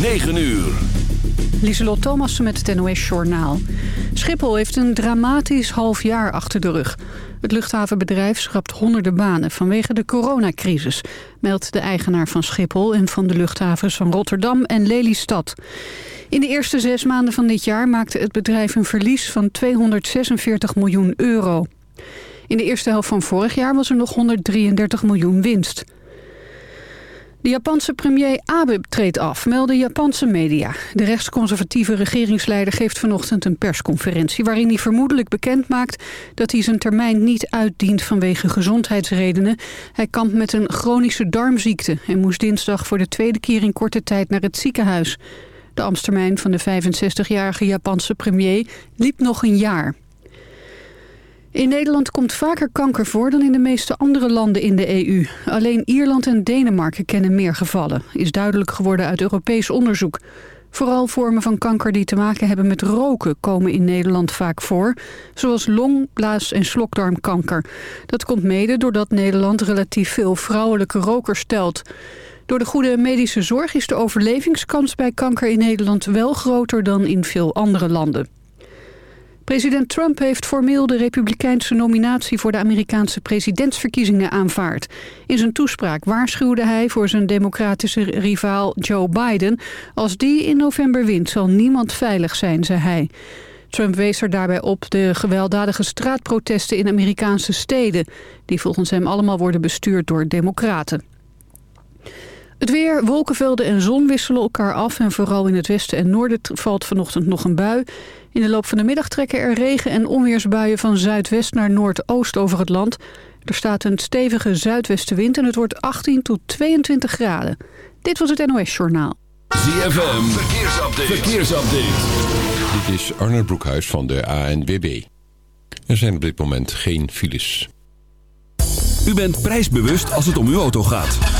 9 uur. Lieselot Thomassen met het NOS-journaal. Schiphol heeft een dramatisch half jaar achter de rug. Het luchthavenbedrijf schrapt honderden banen vanwege de coronacrisis... meldt de eigenaar van Schiphol en van de luchthavens van Rotterdam en Lelystad. In de eerste zes maanden van dit jaar maakte het bedrijf een verlies van 246 miljoen euro. In de eerste helft van vorig jaar was er nog 133 miljoen winst. De Japanse premier Abe treedt af, melden Japanse media. De rechtsconservatieve regeringsleider geeft vanochtend een persconferentie... waarin hij vermoedelijk bekend maakt dat hij zijn termijn niet uitdient vanwege gezondheidsredenen. Hij kampt met een chronische darmziekte en moest dinsdag voor de tweede keer in korte tijd naar het ziekenhuis. De ambtstermijn van de 65-jarige Japanse premier liep nog een jaar. In Nederland komt vaker kanker voor dan in de meeste andere landen in de EU. Alleen Ierland en Denemarken kennen meer gevallen, is duidelijk geworden uit Europees onderzoek. Vooral vormen van kanker die te maken hebben met roken komen in Nederland vaak voor, zoals long-, blaas- en slokdarmkanker. Dat komt mede doordat Nederland relatief veel vrouwelijke rokers telt. Door de goede medische zorg is de overlevingskans bij kanker in Nederland wel groter dan in veel andere landen. President Trump heeft formeel de republikeinse nominatie voor de Amerikaanse presidentsverkiezingen aanvaard. In zijn toespraak waarschuwde hij voor zijn democratische rivaal Joe Biden. Als die in november wint zal niemand veilig zijn, zei hij. Trump wees er daarbij op de gewelddadige straatprotesten in Amerikaanse steden... die volgens hem allemaal worden bestuurd door democraten. Het weer, wolkenvelden en zon wisselen elkaar af... en vooral in het westen en noorden valt vanochtend nog een bui. In de loop van de middag trekken er regen- en onweersbuien... van zuidwest naar noordoost over het land. Er staat een stevige zuidwestenwind en het wordt 18 tot 22 graden. Dit was het NOS Journaal. ZFM, verkeersupdate. verkeersupdate. Dit is Arnold Broekhuis van de ANWB. Er zijn op dit moment geen files. U bent prijsbewust als het om uw auto gaat.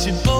should both